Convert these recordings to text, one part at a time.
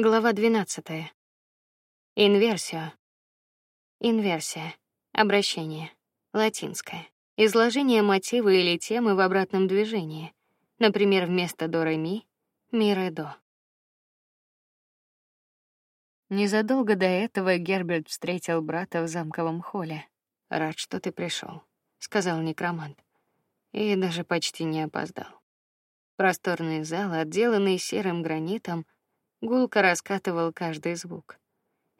Глава 12. Инверсия. Инверсия. Обращение. Латинское. Изложение мотива или темы в обратном движении. Например, вместо до ре ми ми ре до. Незадолго до этого Герберт встретил брата в замковом холле. Рад, что ты пришел, сказал некромант. И даже почти не опоздал. Просторный зал, отделанный серым гранитом, Гулко раскатывал каждый звук.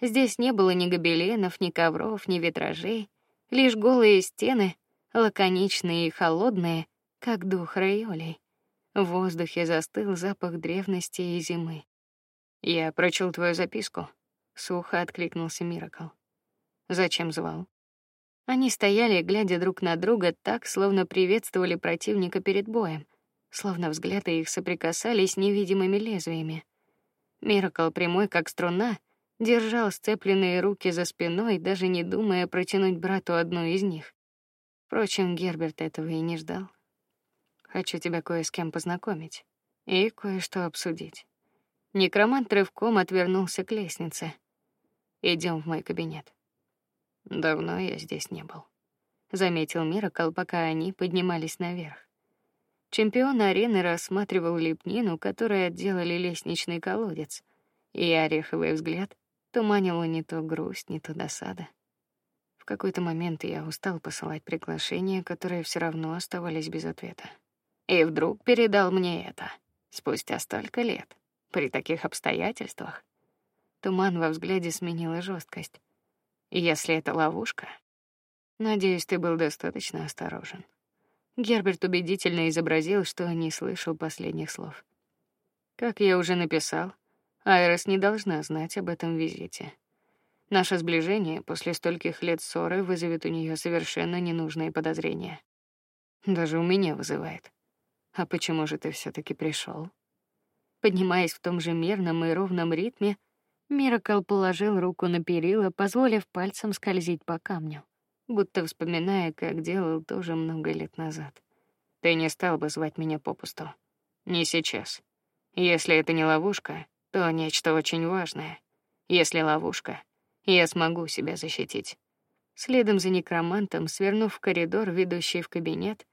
Здесь не было ни гобеленов, ни ковров, ни витражей, лишь голые стены, лаконичные и холодные, как дух райолей. В воздухе застыл запах древности и зимы. Я прочел твою записку, сухо откликнулся Миракл. Зачем звал? Они стояли, глядя друг на друга, так, словно приветствовали противника перед боем, словно взгляды их соприкасались невидимыми лезвиями. Миракл прямой как струна держал сцепленные руки за спиной, даже не думая протянуть брату одну из них. Впрочем, Герберт этого и не ждал. Хочу тебя кое с кем познакомить и кое-что обсудить. Некромант рывком отвернулся к лестнице. Идем в мой кабинет. Давно я здесь не был, заметил Миракл, пока они поднимались наверх. Чемпион арены рассматривал лепнину, которой отделали лестничный колодец, и ореховый взгляд туманил не то грусть, не то досада. В какой-то момент я устал посылать приглашения, которые все равно оставались без ответа. И вдруг передал мне это, спустя столько лет, при таких обстоятельствах. Туман во взгляде сменила жесткость. Если это ловушка, надеюсь, ты был достаточно осторожен. Герберт убедительно изобразил, что не слышал последних слов. Как я уже написал, Айрес не должна знать об этом визите. Наше сближение после стольких лет ссоры вызовет у нее совершенно ненужные подозрения. Даже у меня вызывает. А почему же ты все таки пришел? Поднимаясь в том же мерном и ровном ритме, Миракл положил руку на перила, позволив пальцем скользить по камню будто вспоминая, как делал тоже много лет назад. Ты не стал бы звать меня попусту. Не сейчас. Если это не ловушка, то нечто очень важное. Если ловушка, я смогу себя защитить. Следом за некромантом, свернув в коридор, ведущий в кабинет,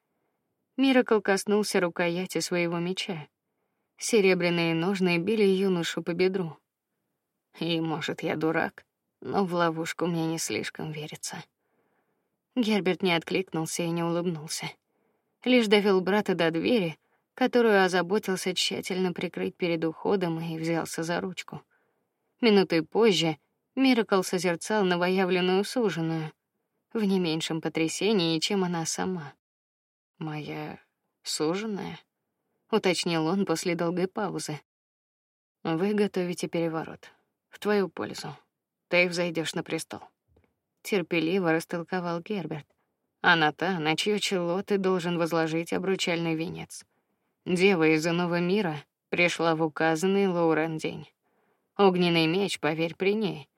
Миракл коснулся рукояти своего меча. Серебряные ножны били юношу по бедру. И, может, я дурак, но в ловушку мне не слишком верится. Герберт не откликнулся и не улыбнулся. Лишь довел брата до двери, которую озаботился тщательно прикрыть перед уходом и взялся за ручку. Минутой позже Миракл созерцал новоявленную суженую в не меньшем потрясении, чем она сама. Моя суженая, уточнил он после долгой паузы. Вы готовите переворот в твою пользу. Ты взойдешь на престол терпеливо растолковал Герберт. Она та, на чье чело ты должен возложить обручальный венец. Дева из иного мира пришла в указанный Лоурен день. Огненный меч, поверь, при ней.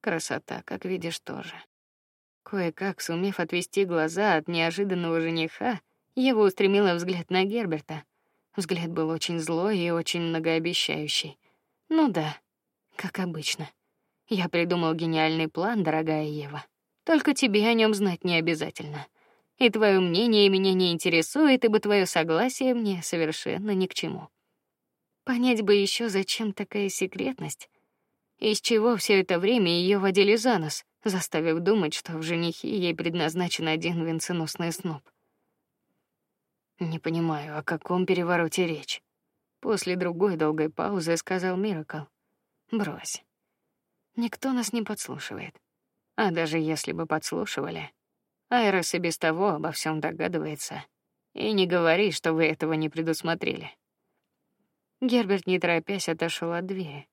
Красота, как видишь, тоже. Кое-как сумев отвести глаза от неожиданного жениха, его устремила взгляд на Герберта. Взгляд был очень злой и очень многообещающий. Ну да, как обычно. Я придумал гениальный план, дорогая Ева. Только тебе о нем знать не обязательно. И твое мнение меня не интересует, ибо твое согласие мне совершенно ни к чему. Понять бы еще, зачем такая секретность, из чего все это время ее водили за нос, заставив думать, что в женихе ей предназначен один венценосный сноб. Не понимаю, о каком перевороте речь. После другой долгой паузы сказал Миракл: "Брось. Никто нас не подслушивает. А даже если бы подслушивали, Айрос и без того обо всем догадывается. И не говори, что вы этого не предусмотрели. Герберт, не торопясь, отошел от двери.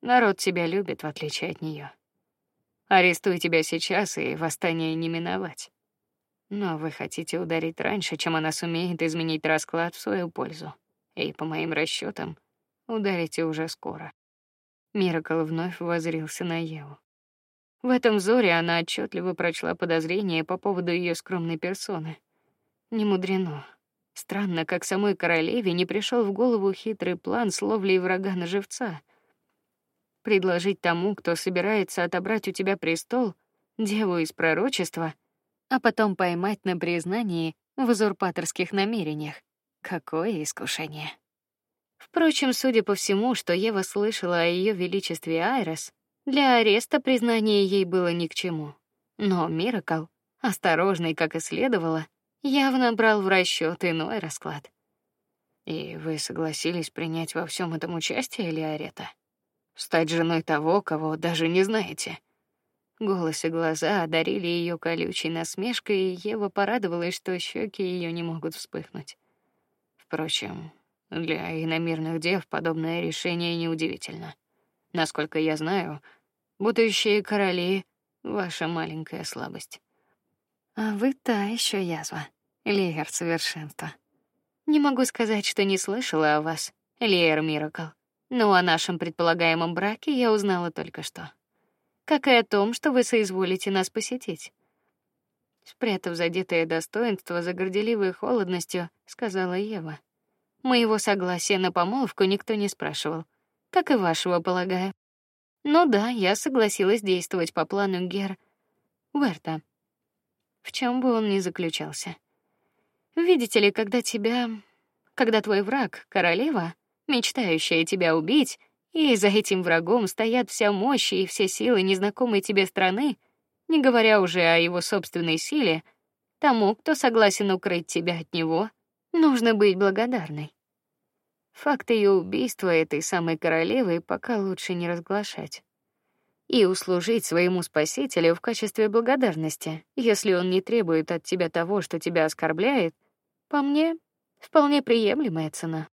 Народ тебя любит, в отличие от нее. Арестую тебя сейчас, и восстание не миновать. Но вы хотите ударить раньше, чем она сумеет изменить расклад в свою пользу. И по моим расчетам, ударите уже скоро. Миракл вновь воззрился на Еву. В этом взоре она отчетливо прочла подозрение по поводу ее скромной персоны. Не мудрено. Странно, как самой королеве не пришел в голову хитрый план с ловлей врага на живца. предложить тому, кто собирается отобрать у тебя престол, деву из пророчества, а потом поймать на признании в узурпаторских намерениях. Какое искушение. Впрочем, судя по всему, что Ева слышала о ее величестве Айрес, для ареста признание ей было ни к чему. Но Миракл, осторожный, как и следовало, явно брал в расчет иной расклад. И вы согласились принять во всем этом участие, Лиарета? Стать женой того, кого даже не знаете? Голос и глаза одарили ее колючей насмешкой, и Ева порадовалась, что щеки ее не могут вспыхнуть. Впрочем, для иномирных дев подобное решение неудивительно. Насколько я знаю, будущие короли ваша маленькая слабость. А вы та еще язва, Лиер совершенства. Не могу сказать, что не слышала о вас, Лиер Миракл. Но о нашем предполагаемом браке я узнала только что. Как и о том, что вы соизволите нас посетить. Спрятав задетое достоинство за горделивой холодностью, сказала Ева. Моего согласия на помолвку никто не спрашивал, как и вашего, полагаю. Ну да, я согласилась действовать по плану Гер Верта. В чем бы он ни заключался. Видите ли, когда тебя, когда твой враг королева, мечтающая тебя убить, и за этим врагом стоят вся мощь и все силы незнакомой тебе страны, не говоря уже о его собственной силе, тому, кто согласен укрыть тебя от него, нужно быть благодарной. Факт ее убийства этой самой королевы пока лучше не разглашать и услужить своему спасителю в качестве благодарности, если он не требует от тебя того, что тебя оскорбляет, по мне, вполне приемлемая цена.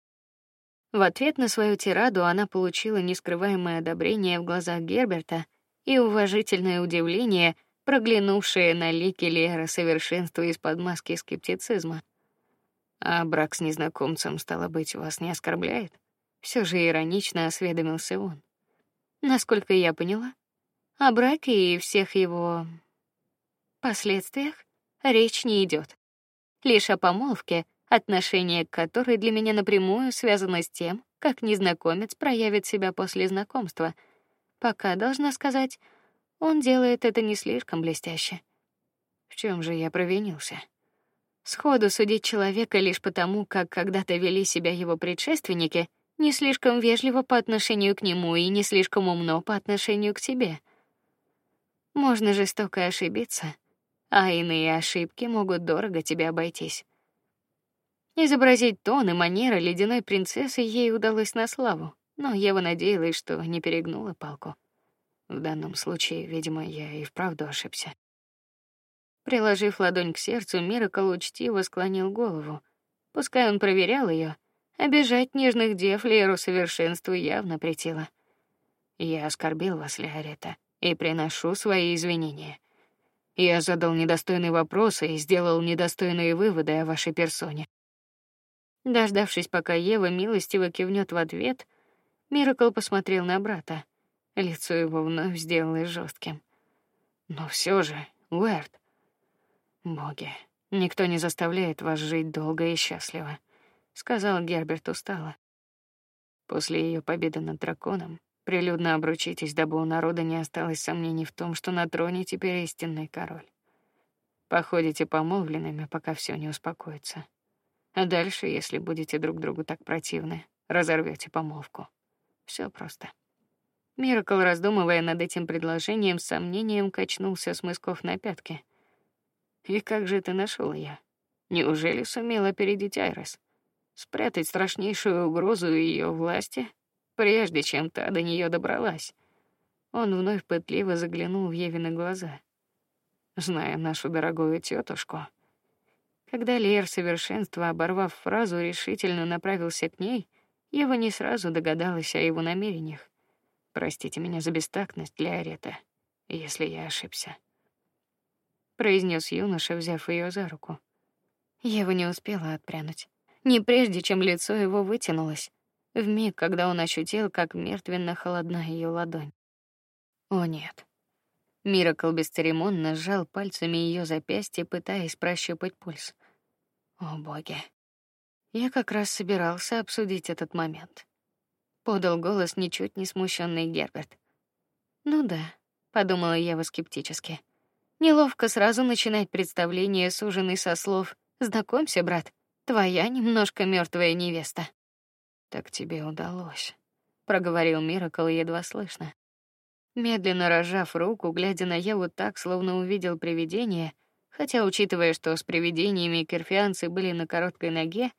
В ответ на свою тираду она получила нескрываемое одобрение в глазах Герберта и уважительное удивление, проглянувшее на лике Лера совершенства из-под маски скептицизма. А брак с незнакомцем стало быть вас не оскорбляет? Все же иронично осведомился он. Насколько я поняла, о браке и всех его последствиях речь не идет. Лишь о помолвке, отношение к которой для меня напрямую связано с тем, как незнакомец проявит себя после знакомства. Пока должна сказать, он делает это не слишком блестяще. В чем же я провинился? Сходу судить человека лишь потому, как когда-то вели себя его предшественники, не слишком вежливо по отношению к нему и не слишком умно по отношению к тебе. Можно жестоко ошибиться, а иные ошибки могут дорого тебе обойтись. Изобразить тон и манеры ледяной принцессы ей удалось на славу, но Ева надеялась, что не перегнула палку. В данном случае, видимо, я и вправду ошибся. Приложив ладонь к сердцу, Миракл учтиво склонил голову. Пускай он проверял ее, обижать нежных дев Леру совершенству явно претило. Я оскорбил вас, Леорета, и приношу свои извинения. Я задал недостойные вопросы и сделал недостойные выводы о вашей персоне. Дождавшись, пока Ева милостиво кивнет в ответ, Миракл посмотрел на брата. Лицо его вновь сделалось жестким. Но все же, Уэрт, Боги, никто не заставляет вас жить долго и счастливо, сказал Герберт устало. После ее победы над драконом прилюдно обручитесь, дабы у народа не осталось сомнений в том, что на троне теперь истинный король. Походите помолвленными, пока все не успокоится. А дальше, если будете друг другу так противны, разорвете помолвку. Все просто. Миракл, раздумывая над этим предложением, с сомнением качнулся с мысков на пятки. И как же ты нашел я? Неужели сумел опередить Айрес? Спрятать страшнейшую угрозу ее власти, прежде чем та до нее добралась? Он вновь пытливо заглянул в Евины глаза. Зная нашу дорогую тетушку, когда Лер совершенства, оборвав фразу, решительно направился к ней, Ева не сразу догадалась о его намерениях. Простите меня за бестактность, Леорета, если я ошибся произнес юноша, взяв ее за руку. Ева не успела отпрянуть, не прежде, чем лицо его вытянулось, в миг, когда он ощутил, как мертвенно холодна ее ладонь. О нет. Миракл бесцеремонно сжал пальцами ее запястье, пытаясь прощупать пульс. О боги. Я как раз собирался обсудить этот момент. подал голос ничуть не смущенный Герберт. Ну да, подумала Ева скептически. Неловко сразу начинать представление с ужиной со слов: "Знакомься, брат, твоя немножко мертвая невеста". Так тебе удалось, проговорил Миракл едва слышно. Медленно разжав руку, глядя на Еву так, словно увидел привидение, хотя учитывая, что с привидениями керфианцы были на короткой ноге,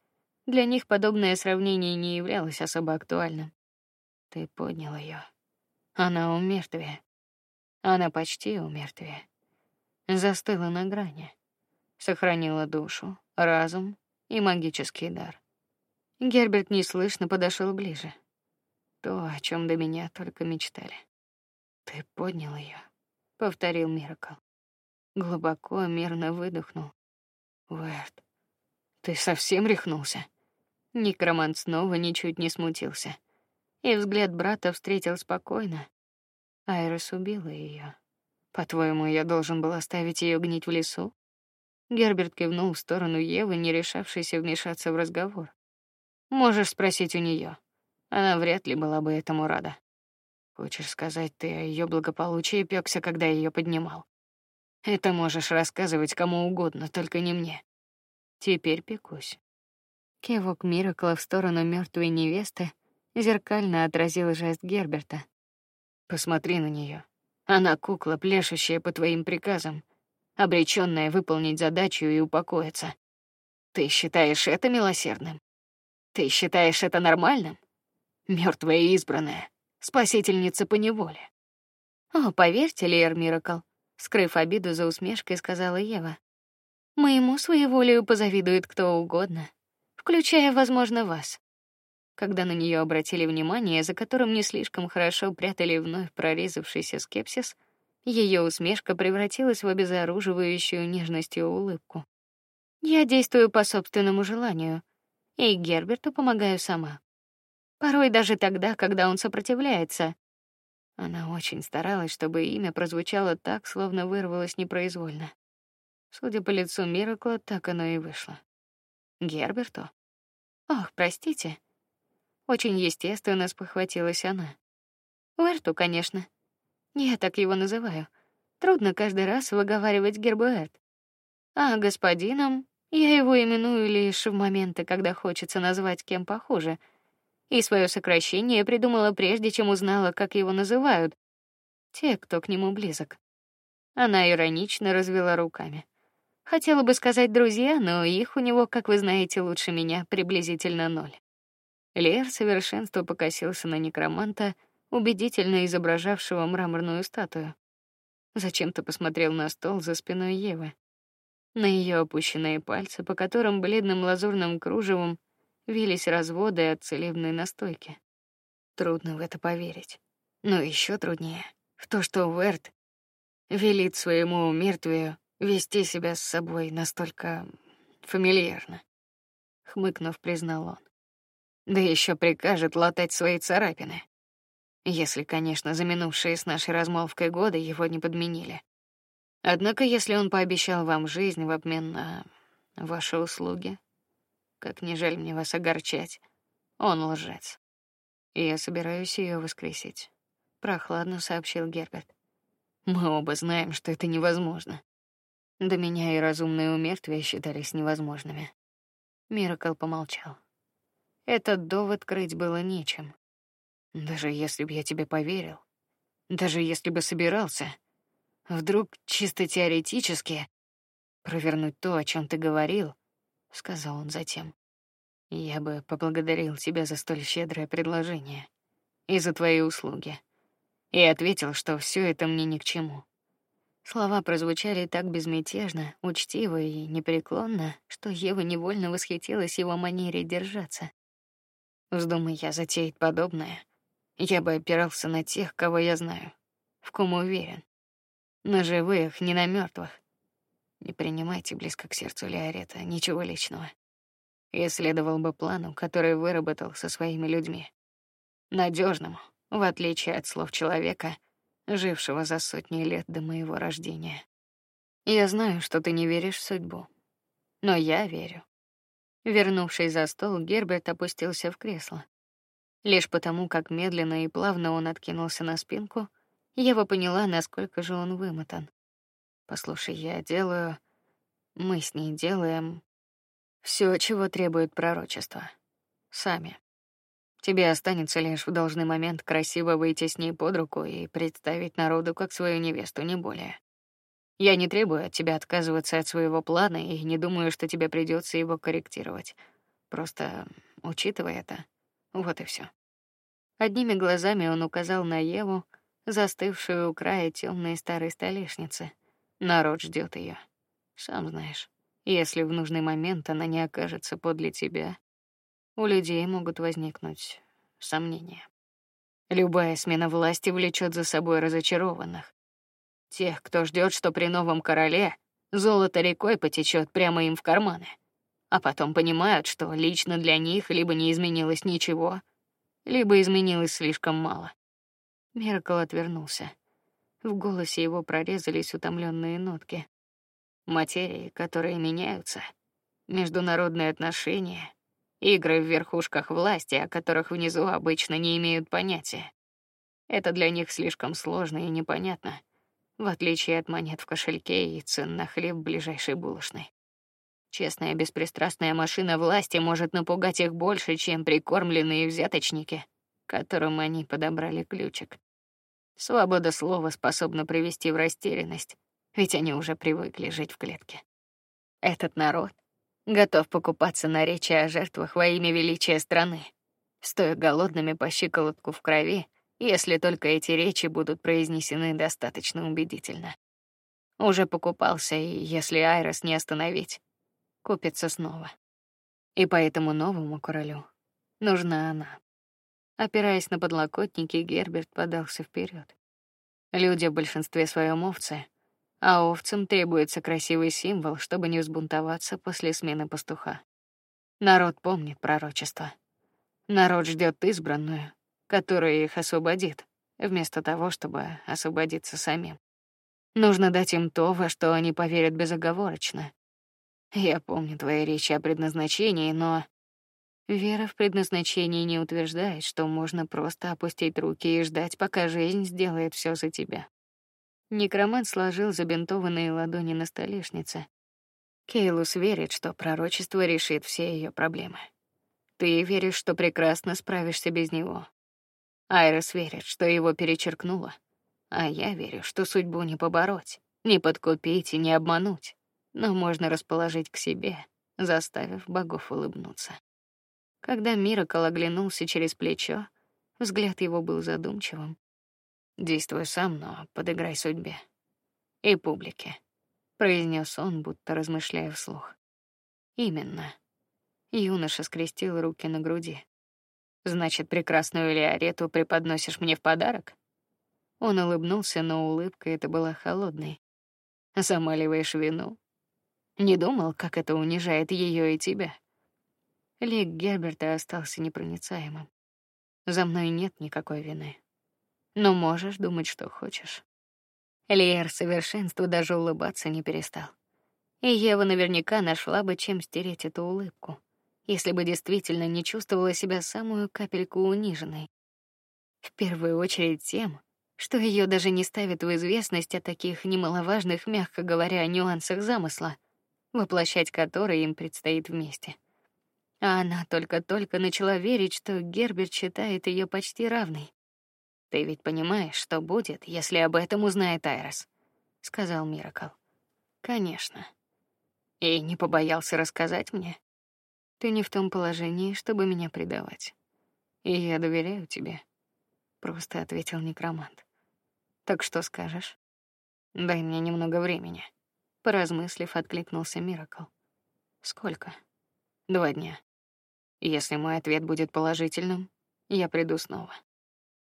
для них подобное сравнение не являлось особо актуальным. Ты поднял ее. Она умертвее. Она почти умертвее. Застыла на грани. Сохранила душу, разум и магический дар. Герберт неслышно подошел ближе. То, о чем до меня только мечтали. Ты поднял ее, повторил Миракл. Глубоко, мирно выдохнул. Уэрт, ты совсем рехнулся? Некромант снова ничуть не смутился, и взгляд брата встретил спокойно. Айрис убила ее. По-твоему, я должен был оставить ее гнить в лесу? Герберт кивнул в сторону Евы, не решавшейся вмешаться в разговор. Можешь спросить у нее. Она вряд ли была бы этому рада. Хочешь сказать, ты о ее благополучии пёкся, когда ее поднимал? Это можешь рассказывать кому угодно, только не мне. Теперь пекусь. Кивок Миракла в сторону мертвой невесты зеркально отразил жест Герберта. Посмотри на нее. Она кукла, пляшущая по твоим приказам, обречённая выполнить задачу и упокоиться. Ты считаешь это милосердным? Ты считаешь это нормальным? Мертвая избранная, спасительница по неволе. О, поверьте, Лер Миракл, скрыв обиду за усмешкой, сказала Ева. Моему своеволию позавидует кто угодно, включая, возможно, вас. Когда на нее обратили внимание, за которым не слишком хорошо прятали вновь прорезавшийся скепсис, ее усмешка превратилась в обезоруживающую нежностью улыбку. Я действую по собственному желанию, и Герберту помогаю сама. Порой даже тогда, когда он сопротивляется. Она очень старалась, чтобы имя прозвучало так, словно вырвалось непроизвольно. Судя по лицу Миракла, так оно и вышло. Герберту? Ох, простите. Очень естественно спохватилась она. Уэрту, конечно. Я так его называю. Трудно каждый раз выговаривать Герберт. А господином я его именую лишь в моменты, когда хочется назвать кем похуже — и свое сокращение придумала прежде, чем узнала, как его называют. Те, кто к нему близок. Она иронично развела руками. Хотела бы сказать друзья, но их у него, как вы знаете, лучше меня приблизительно ноль. Лер совершенство покосился на некроманта, убедительно изображавшего мраморную статую. Зачем-то посмотрел на стол за спиной Евы. На ее опущенные пальцы, по которым бледным лазурным кружевом вились разводы от целебной настойки. Трудно в это поверить. Но еще труднее в то, что Верт велит своему мертвию вести себя с собой настолько фамильярно. Хмыкнув, признал он. Да еще прикажет латать свои царапины. Если, конечно, за минувшие с нашей размолвкой годы его не подменили. Однако, если он пообещал вам жизнь в обмен на ваши услуги, как не жаль мне вас огорчать. Он лжец. И я собираюсь ее воскресить. Прохладно сообщил Герберт. Мы оба знаем, что это невозможно. До меня и разумные умертвия считались невозможными. Миракл помолчал. Этот довод крыть было нечем. Даже если бы я тебе поверил, даже если бы собирался, вдруг чисто теоретически провернуть то, о чем ты говорил, сказал он затем. Я бы поблагодарил тебя за столь щедрое предложение и за твои услуги. И ответил, что все это мне ни к чему. Слова прозвучали так безмятежно, учтиво и непреклонно, что Ева невольно восхитилась его манере держаться. Вздумай я затеять подобное, я бы опирался на тех, кого я знаю, в ком уверен. На живых, не на мертвых. Не принимайте близко к сердцу Леорета, ничего личного. Я следовал бы плану, который выработал со своими людьми. Надежному, в отличие от слов человека, жившего за сотни лет до моего рождения. Я знаю, что ты не веришь в судьбу, но я верю. Вернувшись за стол, Герберт опустился в кресло. Лишь потому, как медленно и плавно он откинулся на спинку, Ева поняла, насколько же он вымотан. Послушай, я делаю, мы с ней делаем все, чего требует пророчество. Сами. Тебе останется лишь в должный момент красиво выйти с ней под руку и представить народу как свою невесту, не более. Я не требую от тебя отказываться от своего плана и не думаю, что тебе придется его корректировать. Просто учитывай это. Вот и все. Одними глазами он указал на Еву, застывшую у края темной старой столешницы. Народ ждет ее. Сам знаешь, если в нужный момент она не окажется подле тебя, у людей могут возникнуть сомнения. Любая смена власти влечет за собой разочарованных. Тех, кто ждет, что при новом короле золото рекой потечет прямо им в карманы а потом понимают, что лично для них либо не изменилось ничего, либо изменилось слишком мало. Миракл отвернулся. В голосе его прорезались утомленные нотки. Материи, которые меняются, международные отношения, игры в верхушках власти, о которых внизу обычно не имеют понятия. Это для них слишком сложно и непонятно, в отличие от монет в кошельке и цен на хлеб в ближайшей булочной. Честная беспристрастная машина власти может напугать их больше, чем прикормленные взяточники, которым они подобрали ключик. Свобода слова способна привести в растерянность, ведь они уже привыкли жить в клетке. Этот народ готов покупаться на речи о жертвах во имя величия страны, стоя голодными по щиколотку в крови, если только эти речи будут произнесены достаточно убедительно. Уже покупался, и если Айрос не остановить, купится снова. И поэтому новому королю нужна она. Опираясь на подлокотники, Герберт подался вперед. Люди в большинстве своем овцы, а овцам требуется красивый символ, чтобы не взбунтоваться после смены пастуха. Народ помнит пророчество. Народ ждет избранную, которая их освободит, вместо того, чтобы освободиться самим. Нужно дать им то, во что они поверят безоговорочно, я помню твои речи о предназначении, но вера в предназначение не утверждает, что можно просто опустить руки и ждать, пока жизнь сделает все за тебя. Некромант сложил забинтованные ладони на столешнице. Кейлус верит, что пророчество решит все ее проблемы. Ты веришь, что прекрасно справишься без него. Айрис верит, что его перечеркнуло, а я верю, что судьбу не побороть, не подкупить и не обмануть но можно расположить к себе, заставив богов улыбнуться. Когда Миракл оглянулся через плечо, взгляд его был задумчивым. Действуй сам, но подыграй судьбе и публике, произнес он, будто размышляя вслух. Именно. Юноша скрестил руки на груди. Значит, прекрасную Лиарету преподносишь мне в подарок? Он улыбнулся, но улыбка эта была холодной. Замаливаешь вину, не думал, как это унижает ее и тебя. Лик Герберта остался непроницаемым. За мной нет никакой вины. Но можешь думать, что хочешь. Лиер совершенству даже улыбаться не перестал. И Ева наверняка нашла бы, чем стереть эту улыбку, если бы действительно не чувствовала себя самую капельку униженной. В первую очередь тем, что ее даже не ставят в известность о таких немаловажных, мягко говоря, нюансах замысла воплощать который им предстоит вместе. А она только-только начала верить, что Герберт считает ее почти равной. Ты ведь понимаешь, что будет, если об этом узнает Айрес, сказал Миракл. Конечно. И не побоялся рассказать мне. Ты не в том положении, чтобы меня предавать. И я доверяю тебе, просто ответил некромант. Так что скажешь? Дай мне немного времени. Поразмыслив, откликнулся Миракл. Сколько? Два дня. Если мой ответ будет положительным, я приду снова.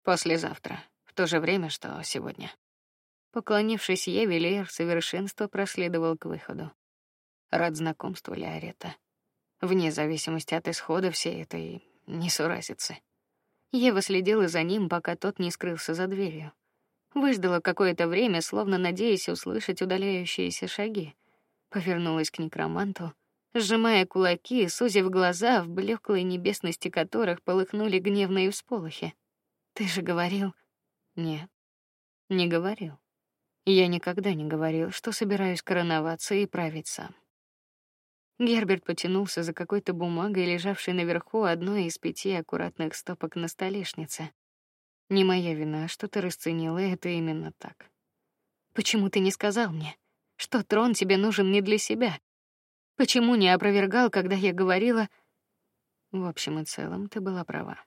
Послезавтра, в то же время, что сегодня. Поклонившись Еве, Леер совершенство проследовал к выходу. Рад знакомству, Леорета. Вне зависимости от исхода всей этой несуразицы. Ева следила за ним, пока тот не скрылся за дверью. Выждала какое-то время, словно надеясь услышать удаляющиеся шаги. Повернулась к некроманту, сжимая кулаки и сузив глаза, в блеклой небесности которых полыхнули гневные всполохи. Ты же говорил? Нет. Не говорил. Я никогда не говорил, что собираюсь короноваться и править сам. Герберт потянулся за какой-то бумагой, лежавшей наверху одной из пяти аккуратных стопок на столешнице. Не моя вина, что ты расценила это именно так. Почему ты не сказал мне, что трон тебе нужен не для себя? Почему не опровергал, когда я говорила? В общем и целом, ты была права.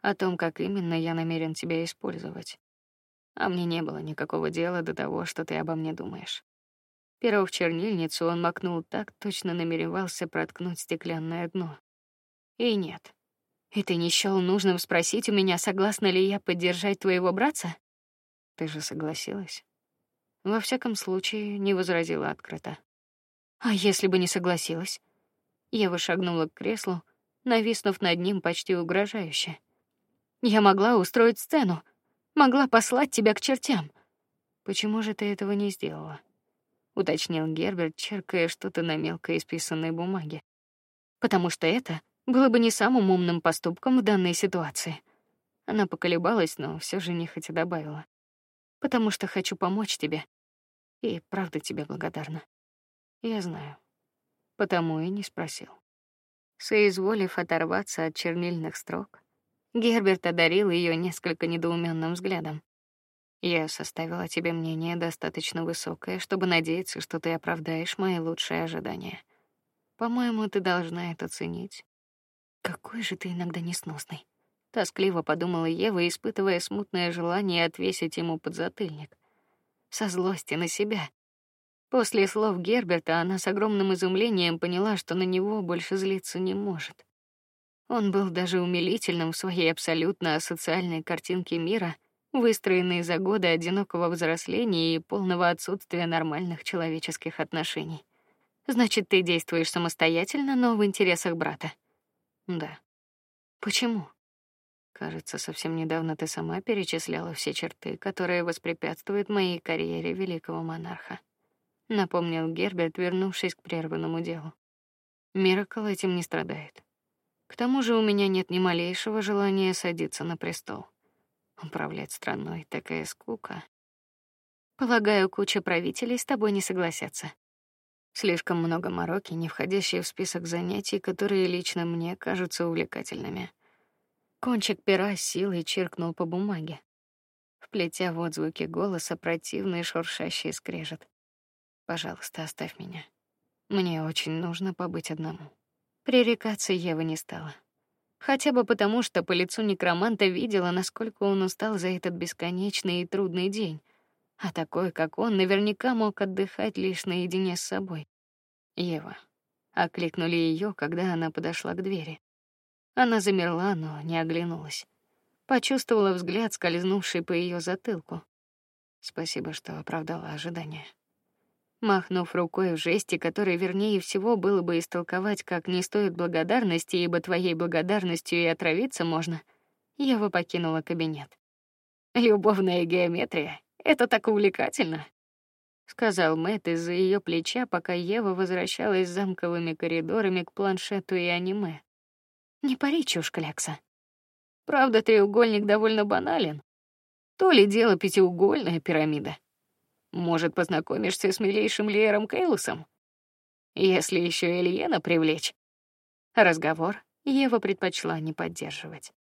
О том, как именно я намерен тебя использовать. А мне не было никакого дела до того, что ты обо мне думаешь. Перо в чернильницу он макнул так, точно намеревался проткнуть стеклянное дно. И нет. И ты не счёл нужным спросить у меня, согласна ли я поддержать твоего братца? Ты же согласилась. Во всяком случае, не возразила открыто. А если бы не согласилась? Я вышагнула к креслу, нависнув над ним почти угрожающе. Я могла устроить сцену, могла послать тебя к чертям. Почему же ты этого не сделала? Уточнил Герберт, черкая что-то на мелко исписанной бумаге. Потому что это было бы не самым умным поступком в данной ситуации. Она поколебалась, но все же нехотя добавила: "Потому что хочу помочь тебе. И правда тебе благодарна". Я знаю. Потому и не спросил. Соизволив оторваться от чернильных строк, Герберт одарил ее несколько недоуменным взглядом. Я составила тебе мнение достаточно высокое, чтобы надеяться, что ты оправдаешь мои лучшие ожидания. По-моему, ты должна это ценить. Какой же ты иногда несносный. Тоскливо подумала Ева, испытывая смутное желание отвесить ему подзатыльник. Со злости на себя. После слов Герберта она с огромным изумлением поняла, что на него больше злиться не может. Он был даже умилительным в своей абсолютно асоциальной картинке мира — выстроенные за годы одинокого взросления и полного отсутствия нормальных человеческих отношений. Значит, ты действуешь самостоятельно, но в интересах брата. Да. Почему? Кажется, совсем недавно ты сама перечисляла все черты, которые воспрепятствуют моей карьере великого монарха. Напомнил Герберт, вернувшись к прерванному делу. Миракл этим не страдает. К тому же у меня нет ни малейшего желания садиться на престол. Управлять страной такая скука. Полагаю, куча правителей с тобой не согласятся. Слишком много мороки, не входящие в список занятий, которые лично мне кажутся увлекательными. Кончик пера силой чиркнул по бумаге, вплетя в отзвуки голоса противный шуршащий скрежет. Пожалуйста, оставь меня. Мне очень нужно побыть одному. Пререкаться Ева не стала. Хотя бы потому, что по лицу некроманта видела, насколько он устал за этот бесконечный и трудный день. А такой, как он, наверняка мог отдыхать лишь наедине с собой. Ева. Окликнули ее, когда она подошла к двери. Она замерла, но не оглянулась. Почувствовала взгляд, скользнувший по ее затылку. Спасибо, что оправдала ожидания. Махнув рукой в жесте, который вернее всего было бы истолковать как не стоит благодарности, ибо твоей благодарностью и отравиться можно, Ева покинула кабинет. Любовная геометрия это так увлекательно, сказал Мэтт из-за ее плеча, пока Ева возвращалась замковыми коридорами к планшету и аниме. Не пари чушь, Клякса. Правда, треугольник довольно банален. То ли дело пятиугольная пирамида. Может, познакомишься с милейшим Леером Кейлусом? Если еще Эльена привлечь. Разговор Ева предпочла не поддерживать.